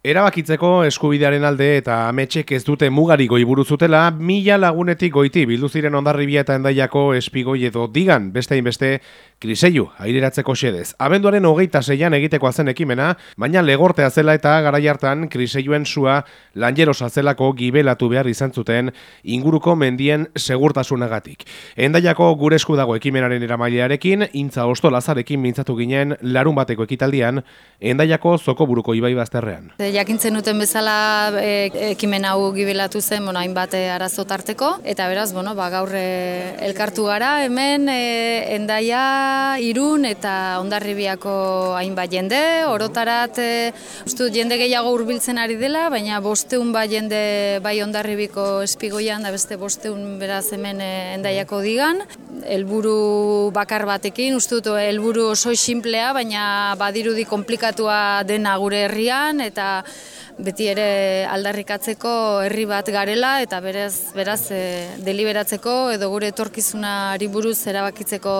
Erabakitzeko eskubidearen alde eta ametxek ez dute mugari goi buruzutela, mila lagunetik goiti bildu ziren ondarribia eta endaiako espigoi edo digan, beste inbeste, kriseiu, aireratzeko xedez. Abenduaren hogeita zeian egiteko azen ekimena, baina legortea zela eta garai hartan kriseioen sua lanjerosa zelako gibelatu behar izan zuten inguruko mendien segurtasunagatik. Endaiako gure esku dago ekimenaren eramailearekin, intza osto lazarekin mintzatu ginen larun bateko ekitaldian, endaiako zoko buruko ibai bazterrean jakintzen duten bezala e, ekimen hau gibelatu zen, bueno, hainbat arazo tarteko eta beraz, bueno, ba, gaur e, elkartu gara hemen e, endaia irun eta ondarribiako hainbat jende, orotarat e, ustu jende gehiago hurbiltzen ari dela, baina bosteun ba jende bai ondarribiko espigoian da beste bosteun beraz hemen e, endaiako digan, helburu bakar batekin, ustut helburu oso simplea, baina badirudi komplikatua dena gure herrian eta beti ere aldarrikatzeko herri bat garela eta berez, beraz e, deliberatzeko edo gure etorkizunari buruz erabakitzeko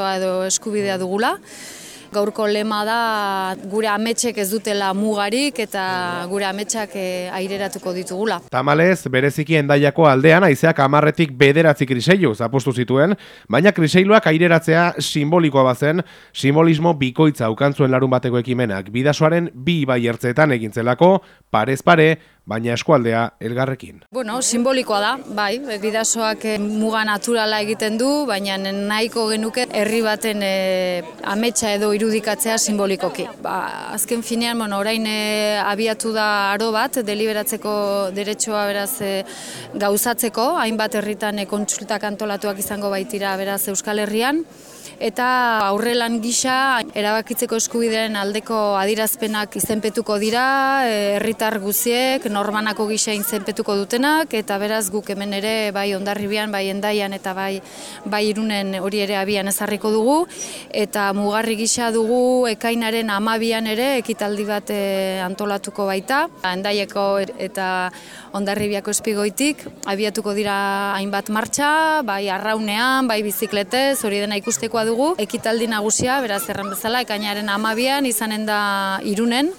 derretxoa edo eskubidea dugula gaurko lema da gure ametsek ez dutela mugarik eta gure ametsak e, aireratuko ditugula. Tamalez, bereziki endaiako aldean aizeak amarretik bederatzi kriseilu zapostu zituen, baina kriseiluak aireratzea simbolikoa bazen, simbolismo bikoitza ukantzuen larun bateko ekimenak, bidasoaren bi bai ertzeetan egintzelako, parez pare, baina eskualdea elgarrekin. Bueno, simbolikoa da, bai, bidasoak eh, muga naturala egiten du, baina nahiko genuke herri baten e, ametsa edo irudikatzea simbolikoki. Ba, azken finean, bueno, orain e, abiatu da aro bat, deliberatzeko derechoa beraz e, gauzatzeko, hainbat herritan e, kontsultak antolatuak izango baitira beraz Euskal Herrian, eta aurrelan gisa erabakitzeko eskubidearen aldeko adirazpenak izenpetuko dira, herritar guziek, normanako gisa izenpetuko dutenak, eta beraz guk hemen ere bai ondarribian, bai endaian eta bai, bai irunen hori ere abian ezarriko dugu, eta mugarri gisa dugu ekainaren amabian ere ekitaldi bat eh, antolatuko baita, endaieko eta ondarribiako espigoitik, abiatuko dira hainbat martxa, bai arraunean, bai bizikletez, hori dena ikustekoa dugu. Ekitaldi nagusia, beraz erran bezala, ekainaren amabian, izanen da irunen,